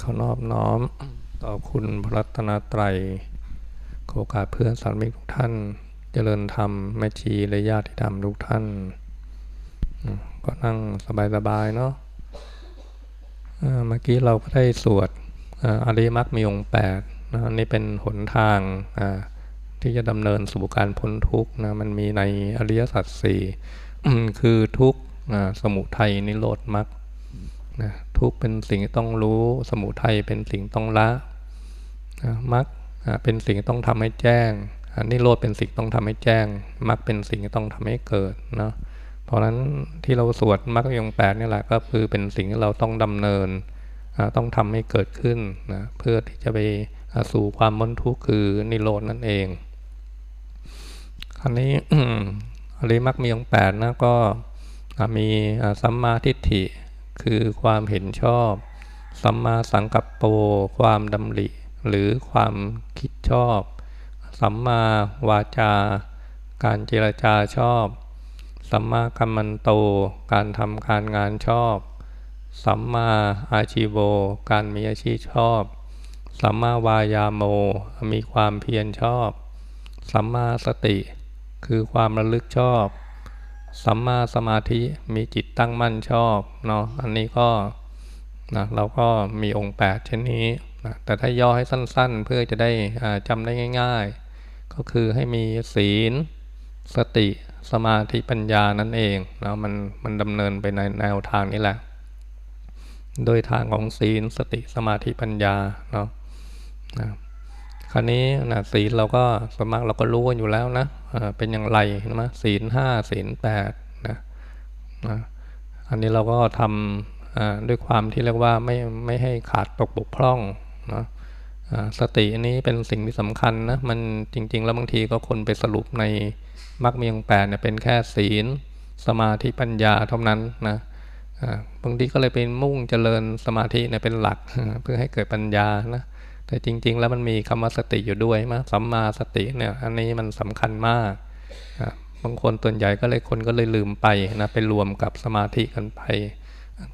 ขอนอบน้อมต่อคุณพระรัตนตรัยโอกาสเพื่อนสามิกทุกท่าน เจริญธรรมแม่ชีและญาติธรรมทุกท่าน ก็นั่งสบายๆเนาะเมื่อกี้เราก็ได้สวดอริมักมีองค์แปดนะนี่เป็นหนทางที่จะดำเนินสู่การพ้นทุกข์นะมันมีในอริยสัจสี่คือทุกข์สมุทัยนิโรธมรรคนะ ทุกเป็นสิ่งต้องรู้ สมุทัยเป็นสิ่งต้องละมรรคเป็นสิ่งต้องทำให้แจ้งนิโรธเป็นสิ่งต้องทำให้แจ้งมรรคเป็นสิ่งต้องทำให้เกิดเนาะเพราะฉะนั้นที่เราสวดมรรคยงแปดนี่แหละก็คือเป็นสิ่งที่เราต้องดำเนินต้องทำให้เกิดขึ้นนะเพื่อที่จะไปสู่ความมนทุกข์คือนิโรธนั่นเองคราวนี้อริมักมีองแปดนะก็มีสัมมาทิฏฐิ คือความเห็นชอบ สัมมาสังกัปโป ความดำริ หรือความคิดชอบ สัมมาวาจา การเจรจาชอบ สัมมากัมมันโต การทำการงานชอบ สัมมาอาชีโวการมีอาชีพชอบ สัมมาวายาโม มีความเพียรชอบ สัมมาสติ คือความระลึกชอบ สัมมาสมาธิมีจิตตั้งมั่นชอบเนาะอันนี้ก็นะเราก็มีองค์แปดเช่นนี้นะแต่ถ้าย่อให้สั้น ๆ เพื่อจะได้จำได้ง่าย ๆ ก็คือให้มีศีล สติสมาธิปัญญานั่นเองนะมันมันดำเนินไปในแนวทางนี้แหละ โดยทางของศีลสติสมาธิปัญญาเนาะนะคราวนี้นะศีลเราก็สมัครเราก็รู้กันอยู่แล้วนะ เป็นอย่างไรนะศีลห้าศีลแปดนะนะอันนี้เราก็ทำด้วยความที่เรียกว่าไม่ไม่ให้ขาดตกบกพร่องนะสติอันนี้เป็นสิ่งที่สำคัญนะมันจริง ๆ แล้วบางทีก็คนไปสรุปในมรรคมีองแปดเนี่ยเป็นแค่ศีล สมาธิปัญญาเท่านั้นนะบางทีก็เลยเป็นมุ่งเจริญสมาธิเนี่ยเป็นหลักเพื่อให้เกิดปัญญานะ แต่จริง ๆ แล้วมันมีคำว่าสติอยู่ด้วยมั้สัมมาสติเนี่ยอันนี้มันสำคัญมากบางคนตัวใหญ่ก็เลยคนก็เลยลืมไปนะไปรวมกับสมาธิกันไป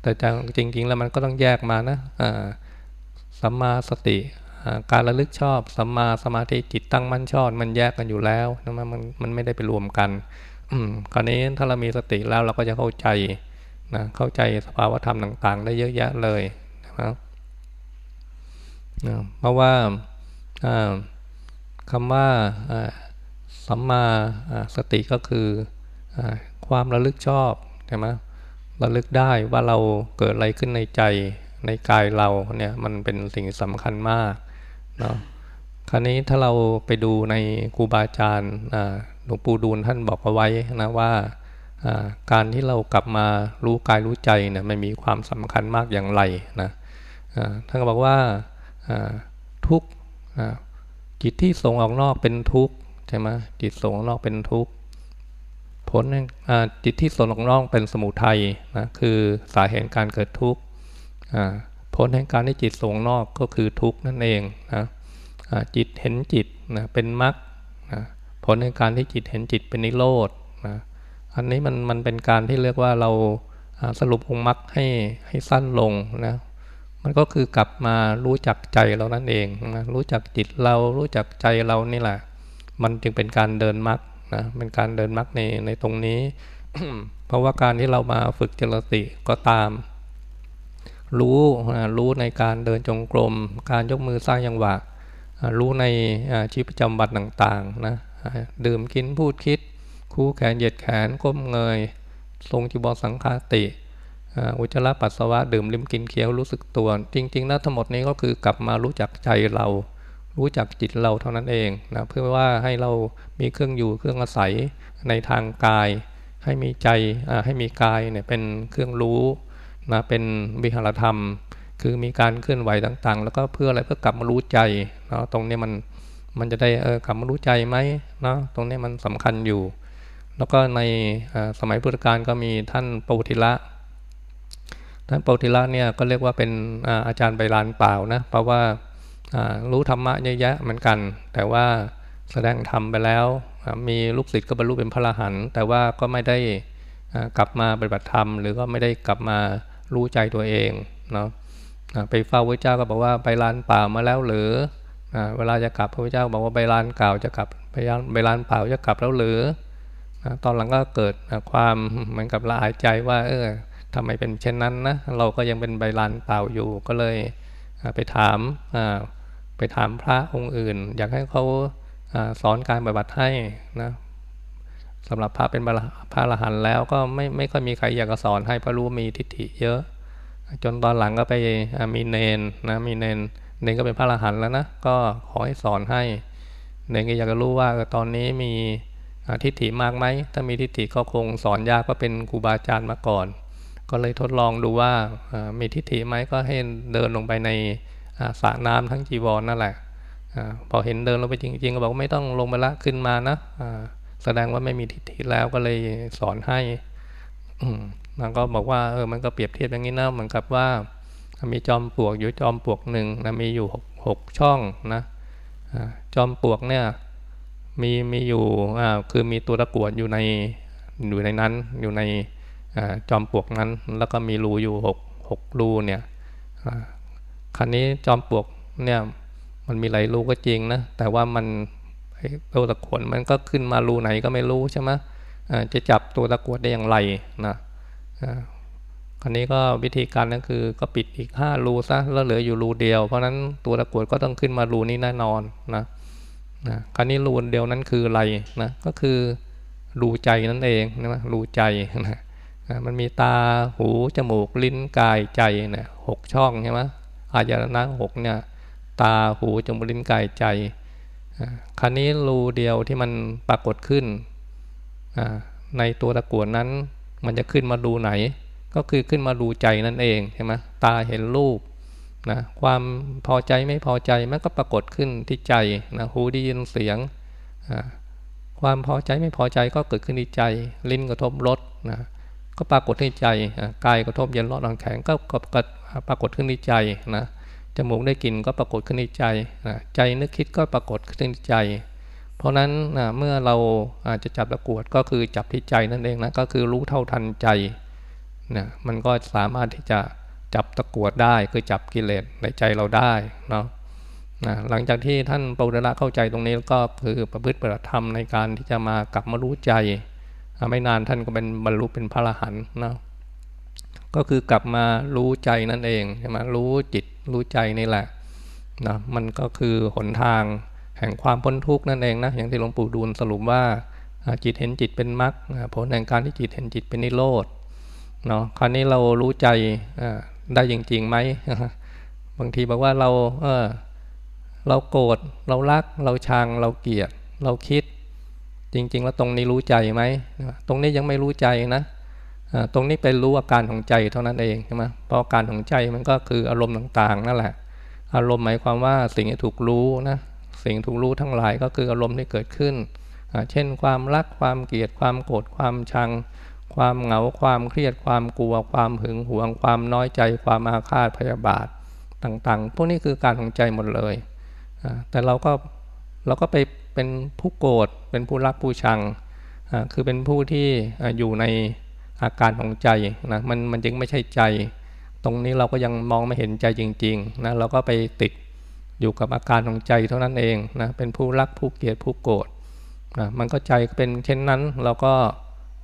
แต่จริง ๆ แล้วมันก็ต้องแยกมานะสัมมาสติการระลึกชอบสัมมาสมาธิจิตตั้งมั่นชอบมันแยกกันอยู่แล้วนะมันมันไม่ได้ไปรวมกันอืมคราวนี้ถ้าเรามีสติแล้วเราก็จะเข้าใจนะเข้าใจสภาวธรรมต่าง ๆ ได้เยอะแยะเลยนะครับ เพราะว่าคำว่าสัมมาสติก็คือความระลึกชอบใช่ไหมระลึกได้ว่าเราเกิดอะไรขึ้นในใจในกายเราเนี่ยมันเป็นสิ่งสำคัญมากเนาะคราวนี้ถ้าเราไปดูในครูบาอาจารย์หลวงปู่ดูลท่านบอกเอาไว้นะว่าการที่เรากลับมารู้กายรู้ใจเนี่ยมันมีความสำคัญมากอย่างไรนะท่านก็บอกว่า ทุกจิตที่ส่งออกนอกเป็นทุกใช่ไหมจิตส่งออกนอกเป็นทุกผลจิตที่ส่งออกนอกเป็นสมุทัยนะคือสาเหตุการเกิดทุกข์ผลแห่งการที่จิตส่งนอกก็คือทุกข์นั่นเองนะจิตเห็นจิตนะเป็นมรรคนะผลแห่งการที่จิตเห็นจิตเป็นนิโรธนะอันนี้มันมันเป็นการที่เรียกว่าเราสรุปองค์มรรคให้ให้สั้นลงนะ มันก็คือกลับมารู้จักใจเรานั่นเองนะรู้จักจิตเรารู้จักใจเรานี่แหละ มันจึงเป็นการเดินมรรคนะเป็นการเดินมรรคในในตรงนี้ เพราะว่าการที่เรามาฝึกจริตก็ตาม รู้นะรู้ในการเดินจงกรม การยกมือสร้างยังหวะ รู้ในชีวิตประจำวันต่างๆนะดื่มกินพูดคิด คู่แขนเหยียดแขนก้มเงย ทรงจีบอสังคาติ อุจจาระปัสสาวะดื่มลิ้มกินเคี้ยวรู้สึกตัว จริงๆนะทั้งหมดนี้ก็คือกลับมารู้จักใจเรา รู้จักจิตเราเท่านั้นเองนะเพื่อว่าให้เรามีเครื่องอยู่เครื่องอาศัยในทางกาย ให้มีใจให้มีกายเนี่ยเป็นเครื่องรู้นะเป็นวิหารธรรม คือมีการเคลื่อนไหวต่างๆ แล้วก็เพื่ออะไรเพื่อกลับมารู้ใจเนาะตรงนี้มันมันจะได้เออกลับมารู้ใจไหมเนาะตรงนี้มันสำคัญอยู่ แล้วก็ในสมัยพุทธกาลก็มีท่านปุถิละ ท่านโปธิละเนี่ยก็เรียกว่าเป็นอาจารย์ใบลานเปล่านะเพราะว่ารู้ธรรมะเยอะแยะเหมือนกัน แต่ว่าแสดงธรรมไปแล้ว มีลูกศิษย์ก็บรรลุเป็นพระอรหันต์แต่ว่าก็ไม่ได้กลับมาปฏิบัติธรรม หรือก็ไม่ได้กลับมารู้ใจตัวเองเนาะไปเฝ้าพระเจ้าก็บอกว่าไปลานป่ามาแล้วหรือเวลาจะกลับพระเจ้าบอกว่าไปลานเก่าจะกลับไปไปลานเปล่าจะกลับแล้วหรือตอนหลังก็เกิดความเหมือนกับละอายใจว่าเออ ทำไมเป็นเช่นนั้นนะเราก็ยังเป็นใบลานเปล่าอยู่ก็เลยไปถามไปถามพระองค์อื่น อยากให้เขาสอนการปฏิบัติให้นะสำหรับพระเป็นพระอรหันต์แล้วก็ไม่ไม่ค่อยมีใครอยากจะสอนให้เพราะรู้มีทิฏฐิเยอะ จนตอนหลังก็ไปมีเนนนะมีเนนเนนก็เป็นพระอรหันต์แล้วนะก็ขอให้สอนให้เนนก็อยากจะรู้ว่าตอนนี้มีทิฏฐิมากไหมถ้ามีทิฏฐิก็คงสอนยากก็เป็นครูบาอาจารย์มาก่อน ก็เลยทดลองดูว่ามีทิฏฐิไหมก็ให้เดินลงไปในสระน้ำทั้งจีวรนนั่นแหละอพอเห็นเดินลงไปจริงๆก็บอกไม่ต้องลงไปละขึ้นมานะแสดงว่าไม่มีทิฏฐิแล้วก็เลยสอนให้มันก็บอกว่าเออมันก็เปรียบเทียบอย่างนี้นะเหมือนกับว่ามีจอมปลวกอยู่จอมปลวกหนึ่งนะมีอยู่หกช่องนะจอมปลวกเนี่ยมีมีอยู่อ่าคือมีตัวตะกวดอยู่ในอยู่ในนั้นอยู่ใน จอมปลวกนั้น แล้วก็มีรูอยู่หกหกรูเนี่ยครั้นี้จอมปลวกเนี่ยมันมีหลายรูก็จริงนะแต่ว่ามันตัวตะกวดมันก็ขึ้นมารูไหนก็ไม่รู้ใช่ไหมจะจับตัวตะกวดได้อย่างไรนะครั้นี้ก็วิธีการนั่นคือก็ปิดอีกห้ารูซะแล้วเหลืออยู่รูเดียว เพราะนั้นตัวตะกวดก็ต้องขึ้นมารูนี้แน่นอนนะนะคราวนี้รูเดียวนั้นคืออะไรนะก็คือรูใจนั่นเองนะรูใจนะ มันมีตาหูจมูกลิ้นกายใจเนี่ยหกช่องใช่ไหมอายตนะหกเนี่ยตาหูจมูกลิ้นกายใจคราวนี้รูเดียวที่มันปรากฏขึ้นในตัวตะกวดนั้น มันจะขึ้นมาดูไหน ก็คือขึ้นมาดูใจนั่นเองใช่ไหมตาเห็นรูปนะความพอใจไม่พอใจมันก็ปรากฏขึ้นที่ใจนะหูได้ยินเสียง ความพอใจไม่พอใจก็เกิดขึ้นที่ใจ ลิ้นกระทบรสนะ ก็ปรากฏที่ใจกายกระทบเย็นร้อนอ่อนแข็งก็ก็ปรากฏขึ้นที่ใจนะจมูกได้กลิ่นก็ปรากฏขึ้นที่ใจนะใจนึกคิดก็ปรากฏขึ้นที่ใจ เพราะนั้นนะเมื่อเราอาจจะจับตะกวดก็คือจับที่ใจนั่นเองนะก็คือรู้เท่าทันใจนะมันก็สามารถที่จะจับตะกวดได้คือจับกิเลสในใจเราได้เนาะนะหลังจากที่ท่านปรุณะเข้าใจตรงนี้ก็คือประพฤติปฏิธรรมในการที่จะมากลับมารู้ใจ ไม่นานท่านก็เป็นบรรลุเป็นพระอรหันต์นะก็คือกลับมารู้ใจนั่นเองใช่ไหมรู้จิตรู้ใจนี่แหละนะมันก็คือหนทางแห่งความพ้นทุกข์นั่นเองนะอย่างที่หลวงปู่ดูลสรุปว่าจิตเห็นจิตเป็นมรรคผลแห่งการที่จิตเห็นจิตเป็นนิโรธเนาะคราวนี้เรารู้ใจได้จริงๆไหมบางทีบอกว่าเราเออเราโกรธเรารัก เราชังเราเกลียด เราคิด จริง ๆ แล้วตรงนี้รู้ใจไหมตรงนี้ยังไม่รู้ใจนะตรงนี้เป็นรู้อาการของใจเท่านั้นเองใช่ไหมเพราะอาการของใจมันก็คืออารมณ์ต่างๆนั่นแหละ อารมณ์หมายความว่าสิ่งที่ถูกรู้นะสิ่งถูกรู้ทั้งหลายก็คืออารมณ์ที่เกิดขึ้น เช่น ความรักความเกลียดความโกรธความชัง ความเหงาความเครียดความกลัว ความหึงหวง ความน้อยใจ ความอาฆาตพยาบาทต่างๆ พวกนี้คือการของใจหมดเลย แต่เราก็เราก็ไป เป็นผู้โกรธเป็นผู้รักผู้ชังคือเป็นผู้ที่อยู่ในอาการของใจนะมันมันจึงไม่ใช่ใจ ตรงนี้เราก็ยังมองไม่เห็นใจจริงๆนะเราก็ไปติดอยู่กับอาการของใจเท่านั้นเองนะเป็นผู้รักผู้เกลียดผู้โกรธนะมันก็ใจเป็นเช่นนั้นเราก็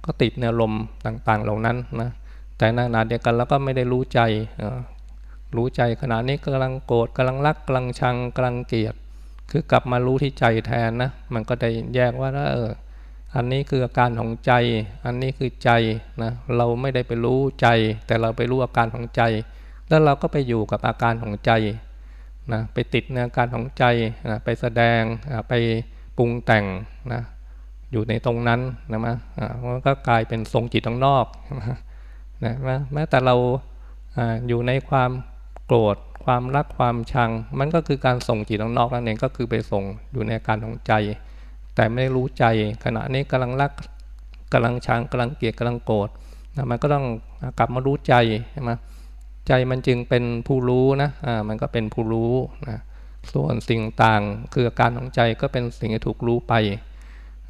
ก็ติดในลมต่างๆเหล่านั้นนะแต่ในขณะเดียวกันเราก็ไม่ได้รู้ใจ รู้ใจขณะนี้กำลังโกรธกำลังรักกำลังชังกำลังเกลียด คือกลับมารู้ที่ใจแทนนะ มันก็ได้แยกว่าเออ อันนี้คืออาการของใจ อันนี้คือใจนะ เราไม่ได้ไปรู้ใจ แต่เราไปรู้อาการของใจ แล้วเราก็ไปอยู่กับอาการของใจนะ ไปติดในอาการของใจนะไปแสดงไปปรุงแต่งนะ อยู่ในตรงนั้นนะมะมันก็กลายเป็นทรงจิตข้างนอกนะแม้แต่เราอยู่ในความโกรธ ความรักความชัง มันก็คือการส่งจิตนอกนั่นเองก็คือไปส่งอยู่ในการของใจ แต่ไม่รู้ใจขณะนี้กำลังรักกำลังชังกำลังเกลียดกำลังโกรธนะมันก็ต้องกลับมารู้ใจใช่ไหมใจมันจึงเป็นผู้รู้นะอ่ามันก็เป็นผู้รู้นะส่วนสิ่งต่างคืออาการของใจก็เป็นสิ่งที่ถูกรู้ไป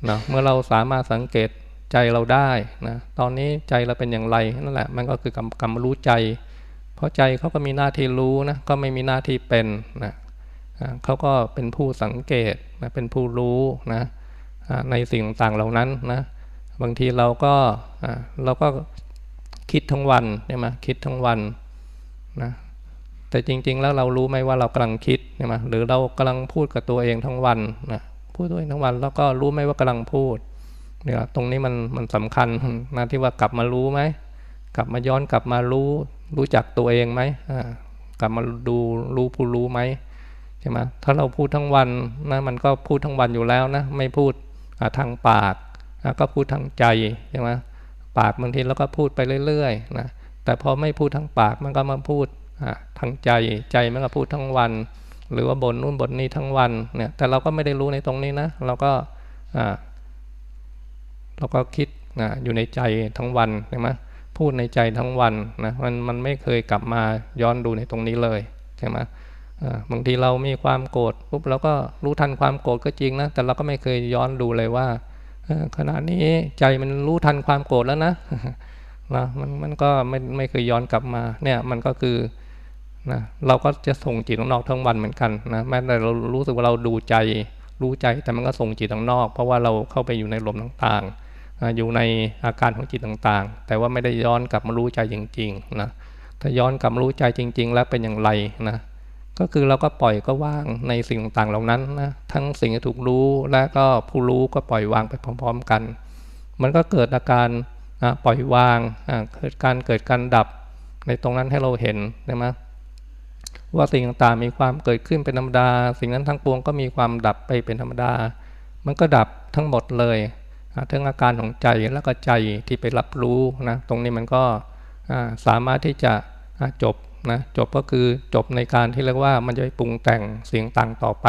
นะเมื่อเราสามารถสังเกตใจเราได้นะตอนนี้ใจเราเป็นอย่างไรนั่นแหละมันก็คือกำกำรู้ใจ ราะใจเขาก็มีหน้าที่รู้นะก็ไม่มีหน้าที่เป็นนะเขาก็เป็นผู้สังเกตนะเป็นผู้รู้นะในสิ่งต่างเหล่านั้นนะบางทีเราก็เราก็คิดทั้งวันใช่ไหมคิดทั้งวันนะแต่จริง ๆ แล้วเรารู้ไหมว่าเรากำลังคิดใช่ไหมหรือเรากำลังพูดกับตัวเองทั้งวันนะพูดตัวเองทั้งวัน แล้วก็รู้ไหมว่ากำลังพูดเนี่ยตรงนี้มันมันสำคัญนะที่ว่ากลับมารู้ไหมกลับมาย้อนกลับมารู้ รู้จักตัวเองไหมกลับมาดูรู้ผู้รู้ไหมใช่ไหมถ้าเราพูดทั้งวันนะมันก็พูดทั้งวันอยู่แล้วนะไม่พูดทางปากก็พูดทางใจใช่ไหมปากบางทีเราก็พูดไปเรื่อยๆนะแต่พอไม่พูดทางปากมันก็มาพูดทางใจใจมันก็พูดทั้งวัน หรือว่าบนนู่นบนนี้ทั้งวันเนี่ยแต่เราก็ไม่ได้รู้ในตรงนี้นะเราก็เราก็คิดนะอยู่ในใจทั้งวันใช่ไหม พูดในใจทั้งวันนะมันมันไม่เคยกลับมาย้อนดูในตรงนี้เลยใช่ไหมบางทีเรามีความโกรธปุ๊บเราก็รู้ทันความโกรธก็จริงนะแต่เราก็ไม่เคยย้อนดูเลยว่าขณะนี้ใจมันรู้ทันความโกรธแล้วนะนะมันมันก็ไม่ไม่เคยย้อนกลับมาเนี่ยมันก็คือนะเราก็จะส่งจิตข้างนอกทั้งวันเหมือนกันนะแม้แต่เรารู้สึกว่าเราดูใจรู้ใจแต่มันก็ส่งจิตข้างนอก เพราะว่าเราเข้าไปอยู่ในลมต่างๆ อยู่ในอาการของจิตต่างๆ แต่ว่าไม่ได้ย้อนกลับมารู้ใจจริงๆนะถ้าย้อนกลับมารู้ใจจริง ๆ แล้วเป็นอย่างไรนะก็คือเราก็ปล่อยก็ว่างในสิ่งต่างๆเหล่านั้นนะทั้งสิ่งที่ถูกรู้และก็ผู้รู้ก็ปล่อยวางไปพร้อม ๆ กัน มันก็เกิดอาการปล่อยวางเกิดการเกิดการดับในตรงนั้นให้เราเห็นใช่ไหมว่าสิ่งต่างๆมีความเกิดขึ้นเป็นธรรมดา สิ่งนั้นทั้งปวงก็มีความดับไปเป็นธรรมดา มันก็ดับทั้งหมดเลย ทั้งอาการของใจแล้วก็ใจที่ไปรับรู้นะตรงนี้มันก็สามารถที่จะจบนะจบก็คือจบในการที่เรียกว่ามันจะไปปรุงแต่งเสียงต่างต่อไป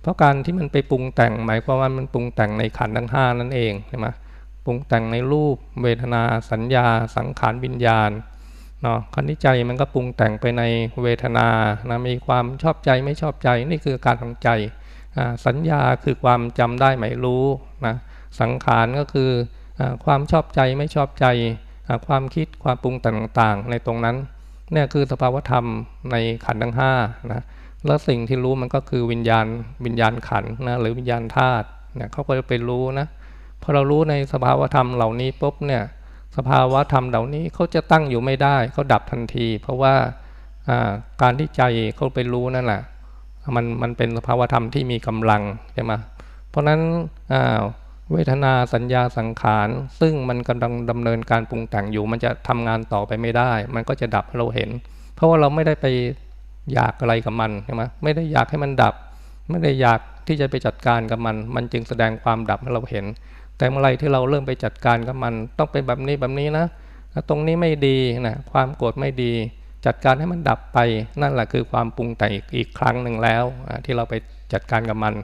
เพราะการที่มันไปปรุงแต่งหมายความว่ามันปรุงแต่งในขันทั้งห้านั่นเองใช่ไหมปรุงแต่งในรูปเวทนาสัญญา สังขารวิญญาณเนาะคันที่ใจมันก็ปรุงแต่งไปในเวทนานะมีความชอบใจไม่ชอบใจนี่คือการของใจสัญญาคือความจำได้หมายรู้นะ สังขารก็คืออความชอบใจไม่ชอบใจ ความคิดความปรุงแต่งต่างๆ ในตรงนั้นเนี่ยคือสภาวธรรมในขันธ์ทั้งห้านะแล้วสิ่งที่รู้มันก็คือวิญญาณวิญญาณขันนะหรือวิญญาณธาตุเนี่ยเขาก็จะไปรู้นะพอเรารู้ในสภาวธรรมเหล่านี้ปุ๊บเนี่ยสภาวธรรมเหล่านี้เขาจะตั้งอยู่ไม่ได้เขาดับทันที เพราะว่าการที่ใจเขาไปรู้นั่นแหละมันมันเป็นสภาวธรรมที่มีกำลังใช่ไหมเพราะนั้น เวทนาสัญญาสังขาร ซึ่งมันกำลังดำเนินการปรุงแต่งอยู่ มันจะทำงานต่อไปไม่ได้ มันก็จะดับเราเห็น เพราะว่าเราไม่ได้ไปอยากอะไรกับมันใช่ไหมไม่ได้อยากให้มันดับ ไม่ได้อยากที่จะไปจัดการกับมัน มันจึงแสดงความดับให้เราเห็น แต่เมื่อไรที่เราเริ่มไปจัดการกับมัน ต้องเป็นแบบนี้แบบนี้นะตรงนี้ไม่ดีนะความโกรธไม่ดี จัดการให้มันดับไปนั่นแหละคือความปรุงแต่งอีกครั้งหนึ่งแล้วที่เราไปจัดการกับมัน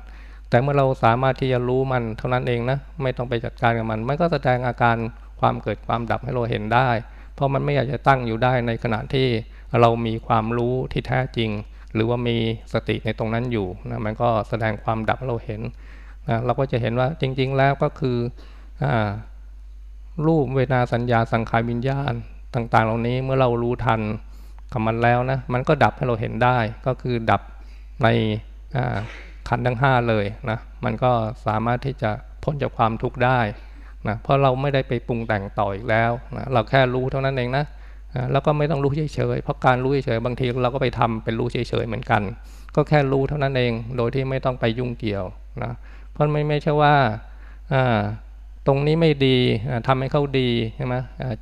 แต่เมื่อเราสามารถที่จะรู้มันเท่านั้นเองนะ ไม่ต้องไปจัดการกับมัน มันก็แสดงอาการความเกิดความดับให้เราเห็นได้ เพราะมันไม่อยากจะตั้งอยู่ได้ในขณะที่เรามีความรู้ที่แท้จริง หรือว่ามีสติในตรงนั้นอยู่นะมันก็แสดงความดับให้เราเห็นนะเราก็จะเห็นว่าจริง ๆ แล้วก็คืออรูปเวทนาสัญญาสังขารวิญญาณต่าง ๆ เหล่านี้เมื่อเรารู้ทันกับมันแล้วนะมันก็ดับให้เราเห็นได้ ก็คือดับใน ขันทั้งห้าเลยนะมันก็สามารถที่จะพ้นจากความทุกข์ได้นะเพราะเราไม่ได้ไปปรุงแต่งต่ออีกแล้วนะเราแค่รู้เท่านั้นเองนะแล้วก็ไม่ต้องรู้เฉยๆเพราะการรู้เฉยๆบางทีเราก็ไปทำเป็นรู้เฉยๆเหมือนกัน ก็แค่รู้เท่านั้นเองโดยที่ไม่ต้องไปยุ่งเกี่ยวนะเพราะไม่ไม่ใช่ว่าตรงนี้ไม่ดีทำให้เขาดีใช่ไหม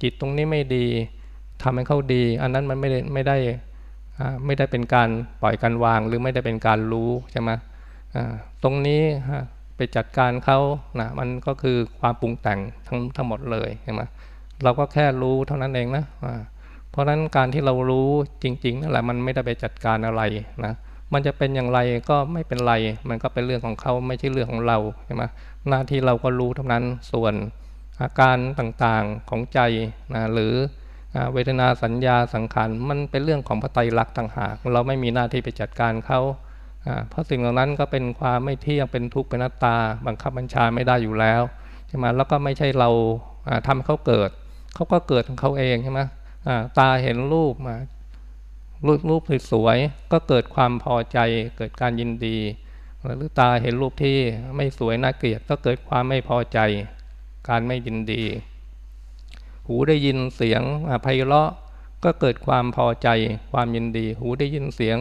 จิตตรงนี้ไม่ดีทำให้เขาดี อันนั้นมันไม่ได้ไม่ได้ไม่ได้เป็นการปล่อยการวางหรือไม่ได้เป็นการรู้ใช่ไหม ตรงนี้ไปจัดการเขานะมันก็คือความปรุงแต่งทั้งทั้งหมดเลยใช่ไหมเราก็แค่รู้เท่านั้นเองนะเพราะฉะนั้นการที่เรารู้จริงๆนั่นแหละมันไม่ได้ไปจัดการอะไรนะมันจะเป็นอย่างไรก็ไม่เป็นไร มันก็เป็นเรื่องของเขาไม่ใช่เรื่องของเราใช่ไหมหน้าที่เราก็รู้เท่านั้นส่วนอาการต่างๆของใจนะหรือเวทนาสัญญาสังขารมันเป็นเรื่องของพระไตรลักษณ์ต่างหาก เราไม่มีหน้าที่ไปจัดการเขา เพราะสิ่งเหล่านั้นก็เป็นความไม่เที่ยงเป็นทุกข์เป็นนัตตา บังคับบัญชาไม่ได้อยู่แล้วใช่ไหมแล้วก็ไม่ใช่เราทำให้เขาเกิด เขาก็เกิดของเขาเองใช่ไหมตาเห็นรูปมารูปรูปสวยๆก็เกิดความพอใจเกิดการยินดี หรือตาเห็นรูปที่ไม่สวยน่าเกลียดก็เกิดความไม่พอใจ การไม่ยินดี หูได้ยินเสียงไพเราะก็เกิดความพอใจ ความยินดี หูได้ยินเสียง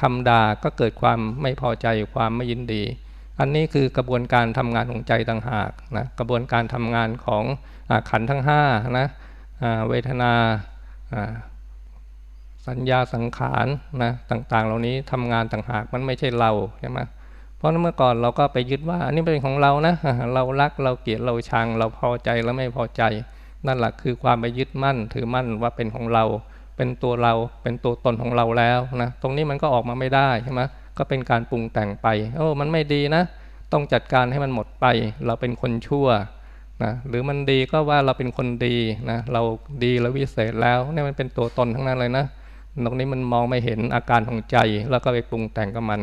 คำด่าก็เกิดความไม่พอใจความไม่ยินดี อันนี้คือกระบวนการทำงานของใจต่างหากนะกระบวนการทำงานของอขันทั้งห้านะเวทนาสัญญาสังขารนะต่างๆ เหล่านี้ทำงานต่างหากมันไม่ใช่เราใช่ไหมเพราะเมื่อก่อนเราก็ไปยึดว่า อันนี้เป็นของเรานะเรารักเราเกลียดเราชัง เราพอใจแล้วไม่พอใจ นั่นแหละคือความไปยึดมั่นถือมั่นว่าเป็นของเรา เป็นตัวเราเป็นตัวตนของเราแล้วนะตรงนี้มันก็ออกมาไม่ได้ใช่ไหมก็เป็นการปรุงแต่งไปโอ้มันไม่ดีนะ ต้องจัดการให้มันหมดไป เราเป็นคนชั่วนะหรือมันดีก็ว่าเราเป็นคนดีนะเราดีแล้ววิเศษแล้วนี่มันเป็นตัวตนทั้งนั้นเลยนะตรงนี้มันมองไม่เห็นอาการของใจ แล้วก็ไปปรุงแต่งกับมัน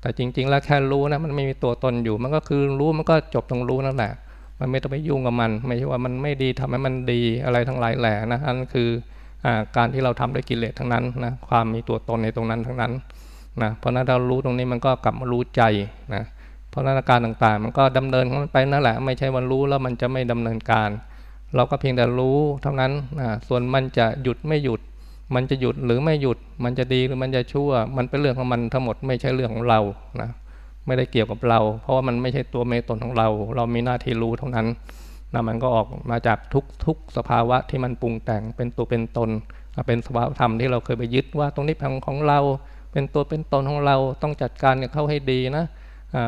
แต่จริง ๆ แล้วแค่รู้นะมันไม่มีตัวตนอยู่ มันก็คือรู้มันก็จบตรงรู้นั่นแหละมันไม่ต้องไปยุ่งกับมัน ไม่ใช่ว่ามันไม่ดีทำให้มันดีอะไรทั้งหลายแหล่นะอันคือ การที่เราทำด้วยกิเลสทั้งนั้นนะความมีตัวตนในตรงนั้นทั้งนั้นนะเพราะนั้นเรารู้ตรงนี้มันก็กลับมารู้ใจนะเพราะนั้นอาการต่างๆ มันก็ดำเนินของมันไปนั่นแหละ ไม่ใช่วันรู้แล้วมันจะไม่ดำเนินการ เราก็เพียงแต่รู้เท่านั้นนะส่วนมันจะหยุดไม่หยุด มันจะหยุดหรือไม่หยุด มันจะดีหรือมันจะชั่ว มันเป็นเรื่องของมันทั้งหมดไม่ใช่เรื่องของเรานะไม่ได้เกี่ยวกับเรา เพราะว่ามันไม่ใช่ตัวเมตนของเรา เรามีหน้าที่รู้เท่านั้น นะมันก็ออกมาจากทุกทุกสภาวะที่มันปรุงแต่งเป็นตัวเป็นตน เป็นสภาวธรรมที่เราเคยไปยึดว่าตรงนี้เป็นของเรา เป็นตัวเป็นตนของเราต้องจัดการกับเขาให้ดีนะ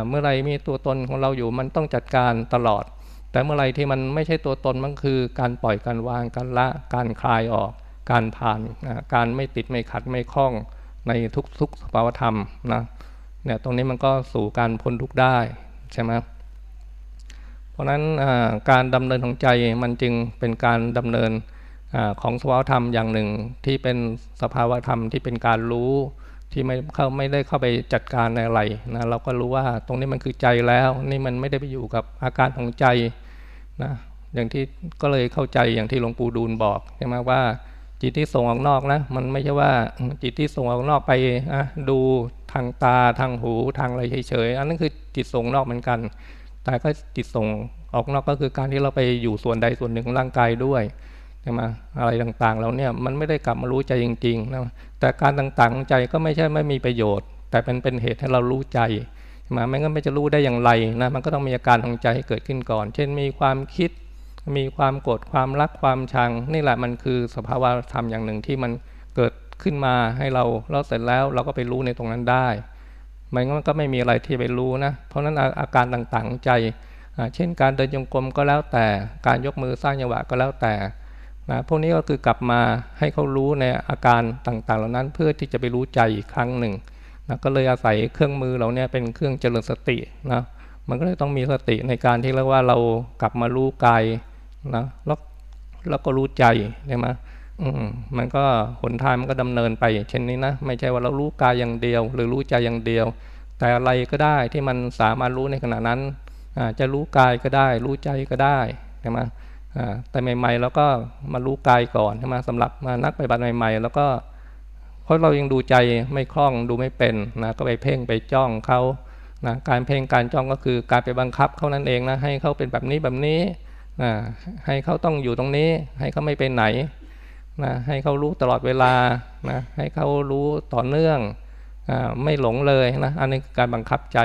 เมื่อไรมีตัวตนของเราอยู่มันต้องจัดการตลอด แต่เมื่อไรที่มันไม่ใช่ตัวตนมันคือการปล่อยการวางการละการคลายออก การผ่านการไม่ติดไม่ขัดไม่คล้องในทุกๆสภาวธรรมนะเนี่ยตรงนี้มันก็สู่การพ้นทุกได้ใช่ไหม เพราะนั้นการดำเนินของใจมันจึงเป็นการดำเนินอของสภาวธรรมอย่างหนึ่ง ที่เป็นสภาวธรรมที่เป็นการรู้ที่ไม่เข้าไม่ได้เข้าไปจัดการในอะไรนะเราก็รู้ว่าตรงนี้มันคือใจแล้ว นี่มันไม่ได้ไปอยู่กับอาการของใจนะอย่างที่ก็เลยเข้าใจอย่างที่หลวงปู่ดูลบอกใช่ไหมว่าจิตที่ส่งออกนอกนะมันไม่ใช่ว่าจิตที่ส่งออกนอกไปอะดูทางตาทางหูทางอะไรเฉยๆอันนั้นคือจิตส่งนอกเหมือนกัน แต่ก็จิตส่งออกนอกก็คือการที่เราไปอยู่ส่วนใดส่วนหนึ่งของร่างกายด้วยใช่ไหมอะไรต่างๆเราเนี่ยมันไม่ได้กลับมารู้ใจจริงๆนะแต่การต่างๆของใจก็ไม่ใช่ไม่มีประโยชน์ แต่เป็นเป็นเหตุให้เรารู้ใจใช่ไหมไม่งั้นไม่จะรู้ได้อย่างไรนะมันก็ต้องมีอาการของใจให้เกิดขึ้นก่อน เช่นมีความคิด มีความโกรธความรักความชัง นี่แหละมันคือสภาวะธรรมอย่างหนึ่งที่มันเกิดขึ้นมาให้เราเราเสร็จแล้วเราก็ไปรู้ในตรงนั้นได้ มันก็ไม่มีอะไรที่ไปรู้นะ เพราะนั้นอาการต่างๆใจ เช่นการเดินจงกรมก็แล้วแต่การยกมือสร้างจังหวะก็แล้วแต่นะพวกนี้ก็คือกลับมาให้เขารู้ในอาการต่างๆ เหล่านั้นเพื่อที่จะไปรู้ใจอีกครั้งหนึ่งนะก็เลยอาศัยเครื่องมือเราเนี่ยเป็นเครื่องเจริญสตินะมันก็เลยต้องมีสติในการที่เรียกว่าเรากลับมารู้กายนะแล้วแล้วก็รู้ใจใช่ไหม อืมมันก็หนทางมันก็ดำเนินไป เช่นนี้นะไม่ใช่ว่าเรารู้กายอย่างเดียว หรือรู้ใจอย่างเดียว แต่อะไรก็ได้ที่มันสามารถรู้ในขณะนั้นจะรู้กายก็ได้ รู้ใจก็ได้ใช่ไหมแต่ใหม่ๆเราก็มารู้กายก่อนใช่ไหมสำหรับมานักปฏิบัติใหม่ ๆ แล้วก็เพราะเรายังดูใจไม่คล่องดูไม่เป็นนะก็ไปเพ่งไปจ้องเขานะการเพ่งการจ้องก็คือการไปบังคับเขานั่นเองนะให้เขาเป็นแบบนี้แบบนี้นะให้เขาต้องอยู่ตรงนี้ ให้เขาไม่ไปไหน นะให้เขารู้ตลอดเวลานะให้เขารู้ต่อเนื่องอไม่หลงเลยนะอันนี้การบังคับใจ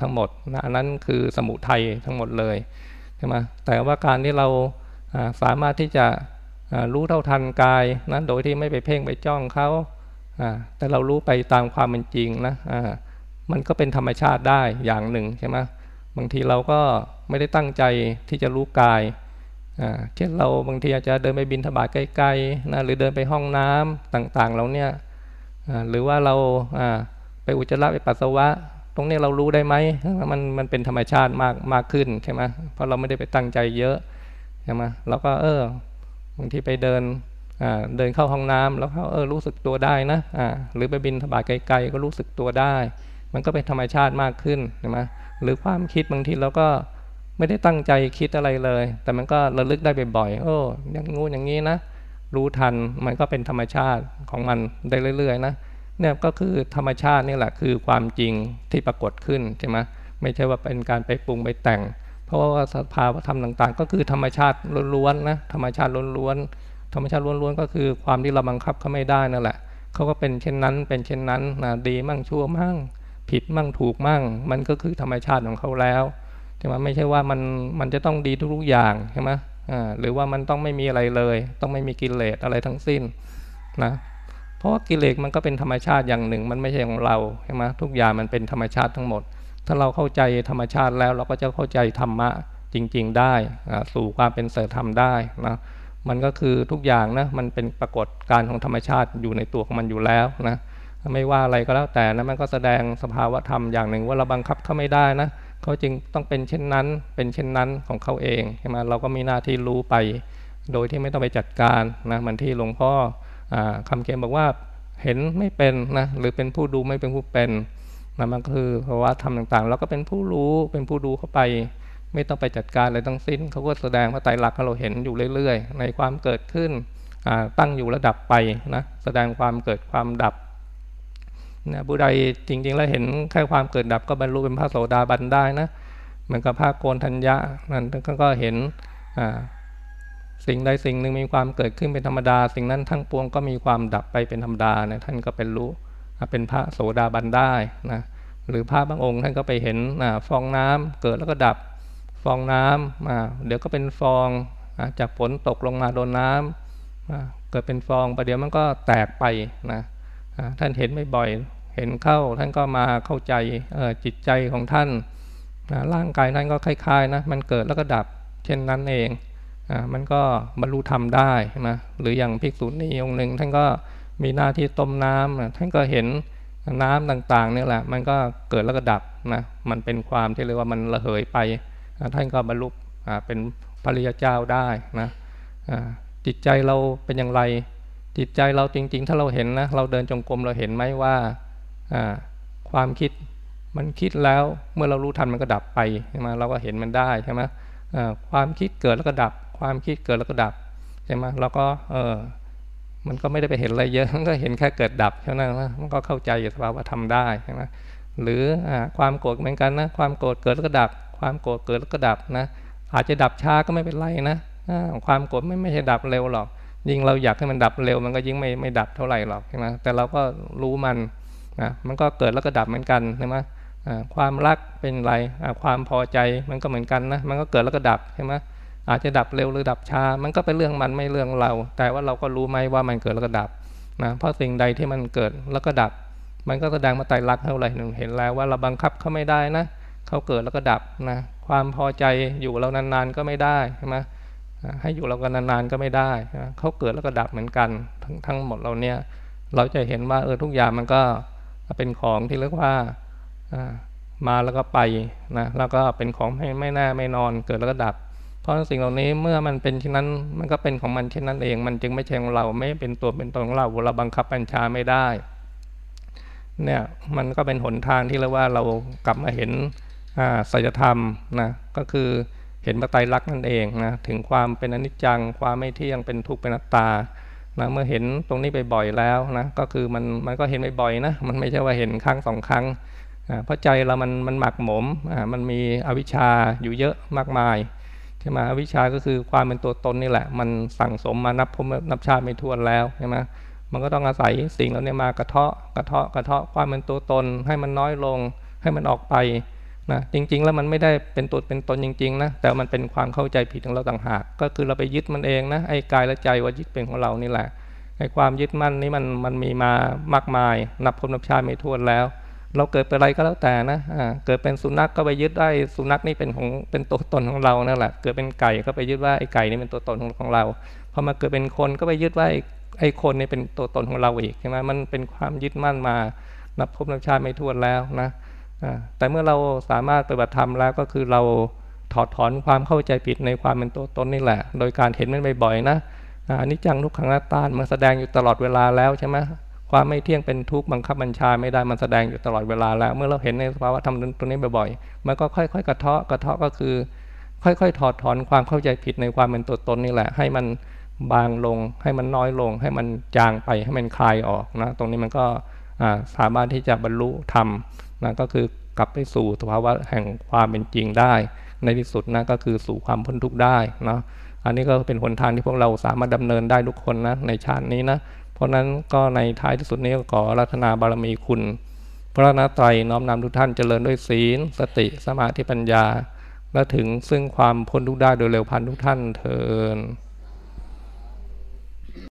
ทั้งหมดนะอันนั้นคือสมุทัยทั้งหมดเลยใช่ไหมแต่ว่าการที่เราสามารถที่จะรู้เท่าทันกายนะโดยที่ไม่ไปเพ่งไปจ้องเขาแต่เรารู้ไปตามความเป็นจริงนะมันก็เป็นธรรมชาติได้อย่างหนึ่งใช่ไหมบางทีเราก็ไม่ได้ตั้งใจที่จะรู้กาย เช่นเราบางทีอาจจะเดินไปบินทบาทไกลๆนะหรือเดินไปห้องน้ำต่างๆเราเนี่ยหรือว่าเราไปอุจจาระไปปัสสาวะ ตรงนี้เรารู้ได้ไหมมันมันเป็นธรรมชาติมากมากขึ้นใช่ไหมเพราะเราไม่ได้ไปตั้งใจเยอะใช่ไหมเราก็เออบางทีไปเดินเดินเข้าห้องน้ำแล้วเขาเออรู้สึกตัวได้นะหรือไปบินทบาทไกลๆก็รู้สึกตัวได้ มันก็เป็นธรรมชาติมากขึ้นใช่ไหมหรือความคิดบางทีเราก็ ไม่ได้ตั้งใจคิดอะไรเลย แต่มันก็ระลึกได้บ่อยๆโอ้ยังงูอย่างนี้นะ รู้ทันมันก็เป็นธรรมชาติของมันได้เรื่อยๆนะเนี่ยก็คือธรรมชาตินี่แหละคือความจริงที่ปรากฏขึ้นใช่ไหมไม่ใช่ว่าเป็นการไปปรุงไปแต่ง เพราะว่าสภาวธรรมต่างๆ ก็คือธรรมชาติล้วนๆนะธรรมชาติล้วนๆธรรมชาติล้วนๆก็คือความที่เราบังคับเขาไม่ได้นั่นแหละเขาก็เป็นเช่นนั้น เป็นเช่นนั้นนะดีมั่งชั่วมั่งผิดมั่งถูกมั่ง มันก็คือธรรมชาติของเขาแล้ว ช่ไหมไม่ใช่ว่ามันมันจะต้องดีทุกๆอย่างใช่ไหมอ่าหรือว่ามันต้องไม่มีอะไรเลย ต้องไม่มีกิเลสอะไรทั้งสิ้นนะเพราะว่ากิเลสมันก็เป็นธรรมชาติอย่างหนึ่ง มันไม่ใช่ของเราใช่ไหมทุกอย่างมันเป็นธรรมชาติทั้งหมด ถ้าเราเข้าใจธรรมชาติแล้วเราก็จะเข้าใจธรรมะจริง ๆ ได้สู่ความเป็นเสรธรรมได้นะมันก็คือทุกอย่างนะมันเป็นปรากฏการของธรรมชาติอยู่ในตัวของมันอยู่แล้วนะไม่ว่าอะไรก็แล้วแต่นะมันก็แสดงสภาวะธรรมอย่างหนึ่งว่าเราบังคับเขาไม่ได้นะ เขาจึงต้องเป็นเช่นนั้น เป็นเช่นนั้นของเขาเองใช่ไหมเราก็มีหน้าที่รู้ไป โดยที่ไม่ต้องไปจัดการนะมันที่หลวงพ่อคำเขียนบอกว่าเห็นไม่เป็นนะหรือเป็นผู้ดูไม่เป็นผู้เป็นนะมันคือภาวะธรรมต่างๆ เราก็เป็นผู้รู้เป็นผู้ดูเข้าไป ไม่ต้องไปจัดการอะไรทั้งสิ้นเขาก็แสดงว่าไตรลักษณ์เราเห็นอยู่เรื่อย ๆ ในความเกิดขึ้นตั้งอยู่ระดับไปนะแสดงความเกิดความดับ นะบุไดจริง ๆ แล้วเห็นแค่ความเกิดดับก็บรรลุเป็นพระโสดาบันได้นะเหมือนกับพระโกนทัญญะนั่นก็เห็นสิ่งใดสิ่งหนึ่งมีความเกิดขึ้นเป็นธรรมดา สิ่งนั้นทั้งปวงก็มีความดับไปเป็นธรรมดานะท่านก็เป็นรู้เป็นพระโสดาบันได้นะหรือพระบางองค์ท่านก็ไปเห็นฟองน้ำเกิดแล้วก็ดับฟองน้ำเดี๋ยวก็เป็นฟองจากฝนตกลงมาโดนน้ำเกิดเป็นฟองประเดี๋ยวมันก็แตกไปนะท่านเห็นไม่บ่อย เห็นเข้าท่านก็มาเข้าใจจิตใจของท่านร่างกายท่านก็คล้ายๆนะมันเกิดแล้วก็ดับเช่นนั้นเองมันก็บรรลุธรรมได้นะหรืออย่างภิกษุณีองค์หนึ่งท่านก็มีหน้าที่ต้มน้ำท่านก็เห็นน้ำต่างๆนี่แหละ มันก็เกิดแล้วก็ดับนะมันเป็นความที่เรียกว่ามันระเหยไปท่านก็บรรลุเป็นพระริยเจ้าได้นะจิตใจเราเป็นอย่างไร จิตใจเราจริง ๆ ถ้าเราเห็นนะเราเดินจงกรมเราเห็นไหมว่า ความคิดมันคิดแล้วเมื่อเรารู้ทันมันก็ดับไปใช่ไหมเราก็เห็นมันได้ใช่ไหมความคิดเกิดแล้วก็ดับ ความคิดเกิดแล้วก็ดับใช่ไหมเราก็เออมันก็ไม่ได้ไปเห็นอะไรเยอะมันก็เห็นแค่เกิดดับเท่านั้นนะมันก็เข้าใจสภาวะทำได้ใช่ไหมหรืออความโกรธเหมือนกันนะความโกรธเกิดแล้วก็ดับ ความโกรธเกิดแล้วก็ดับนะอาจจะดับช้าก็ไม่เป็นไรนะความโกรธไม่ไม่ใช่ดับเร็วหรอกยิ่งเราอยากให้มันดับเร็วมันก็ยิ่งไม่ไม่ดับเท่าไหร่หรอกใช่ไหมแต่เราก็รู้มัน นะมันก็เกิดแล้วก็ดับเหมือนกันใช่ไหมความรักเป็นไรความพอใจมันก็เหมือนกันนะมันก็เกิดแล้วก็ดับใช่ไหมอาจจะดับเร็วหรือดับช้า มันก็เป็นเรื่องมันไม่เรื่องเรา แต่ว่าเราก็รู้ไหมว่ามันเกิดแล้วก็ดับนะเพราะสิ่งใดที่มันเกิดแล้วก็ดับ มันก็แสดงมาไตรลักษณ์เท่าไหร่หนึ่งเห็นแล้วว่าเราบังคับเขาไม่ได้นะเขาเกิดแล้วก็ดับนะความพอใจอยู่เรานานๆก็ไม่ได้ใช่ไหมให้อยู่เรากันนานๆก็ไม่ได้เขาเกิดแล้วก็ดับเหมือนกันทั้งทั้งหมดเราเนี่ยเราจะเห็นว่าเออทุกอย่างมันก็ เป็นของที่เรียกว่ามาแล้วก็ไปนะแล้วก็เป็นของไม่ไม่น่าไม่นอนเกิดแล้วก็ดับ เพราะสิ่งเหล่านี้เมื่อมันเป็นเช่นนั้นมันก็เป็นของมันเช่นนั้นเอง มันจึงไม่ใช่ของเราไม่เป็นตัวเป็นตนของเราเราบังคับบัญชาไม่ได้เนี่ยมันก็เป็นหนทางที่เรียกว่าเรากลับมาเห็นสัจธรรมนะก็คือเห็นปไตยรักนั่นเองนะถึงความเป็นอนิจจัง ความไม่เที่ยงเป็นทุกข์เป็นนัตตา นะเมื่อเห็นตรงนี้ไปบ่อยแล้วนะก็คือมันมันก็เห็นไปบ่อยนะมันไม่ใช่ว่าเห็นครั้งสองครั้งเพราะใจเรามันมันหมักหมมมันมีอวิชชาอยู่เยอะมากมายใช่ไหมอวิชชาก็คือความเป็นตัวตนนี่แหละ มันสั่งสมมานับพมนับชาติไม่ท้วนแล้วใช่ไหมมันก็ต้องอาศัยสิ่งเหล่านี้มากระเทาะกระเทาะกระเทาะความเป็นตัวตนให้มันน้อยลงให้มันออกไป นะจริง ๆ แล้วมันไม่ได้เป็นตัวเป็นตนจริง ๆ นะ แต่มันเป็นความเข้าใจผิดของเราต่างหาก ก็คือเราไปยึดมันเองนะไอ้กายและใจว่ายึดเป็นของเรานี่แหละไอ้ความยึดมั่นนี้มันมันมีมามากมาย นับพบนับชาไม่ท้วนแล้ว เราเกิดเป็นอะไรก็แล้วแต่นะอ่าเกิดเป็นสุนัขก็ไปยึดได้สุนัขนี่เป็นของเป็นตัวตนของเรานั่นแหละ เกิดเป็นไก่ก็ไปยึดว่าไอ้ไก่นี่เป็นตัวตนของของเราพอมาเกิดเป็นคนก็ไปยึดว่าไอ้คนนี่เป็นตัวตนของเราอีกใช่ไหมมันเป็นความยึดมั่นมา นับพบนับชาไม่ท้วนแล้วนะ แต่เมื่อเราสามารถปฏิบัติธรรมแล้วก็คือเราถอดถอนความเข้าใจผิดในความเป็นตัวตนนี่แหละ โดยการเห็นมันบ่อยๆนะอันนี้จังทุกขังหน้าตานมันแสดงอยู่ตลอดเวลาแล้วใช่ไหมความไม่เที่ยงเป็นทุกข์บังคับบัญชาไม่ได้มันแสดงอยู่ตลอดเวลาแล้ว เมื่อเราเห็นในสภาวะธรรมตัวนี้บ่อยๆ มันก็ค่อย ๆ กระเทาะกระเทาะก็คือ ค่อยๆ ถอดถอนความเข้าใจผิดในความเป็นตัวตนนี่แหละ ให้มันบางลง ให้มันน้อยลง ให้มันจางไปให้มันคลายออกนะตรงนี้มันก็สามารถที่จะบรรลุธรรม นะก็คือกลับไปสู่สภาวะแห่งความเป็นจริงได้ ในที่สุดนะก็คือสู่ความพ้นทุกข์ได้นะอันนี้ก็เป็นหนทางที่พวกเราสามารถดำเนินได้ทุกคนนะในชาตินี้นะเพราะนั้นก็ในท้ายที่สุดนี้ก็ขอรัตนาบารมีคุณ พระนาไตรน้อมนำทุกท่านเจริญด้วยศีล สติสมาธิปัญญา และถึงซึ่งความพ้นทุกข์ได้โดยเร็วพันทุกท่านเทอ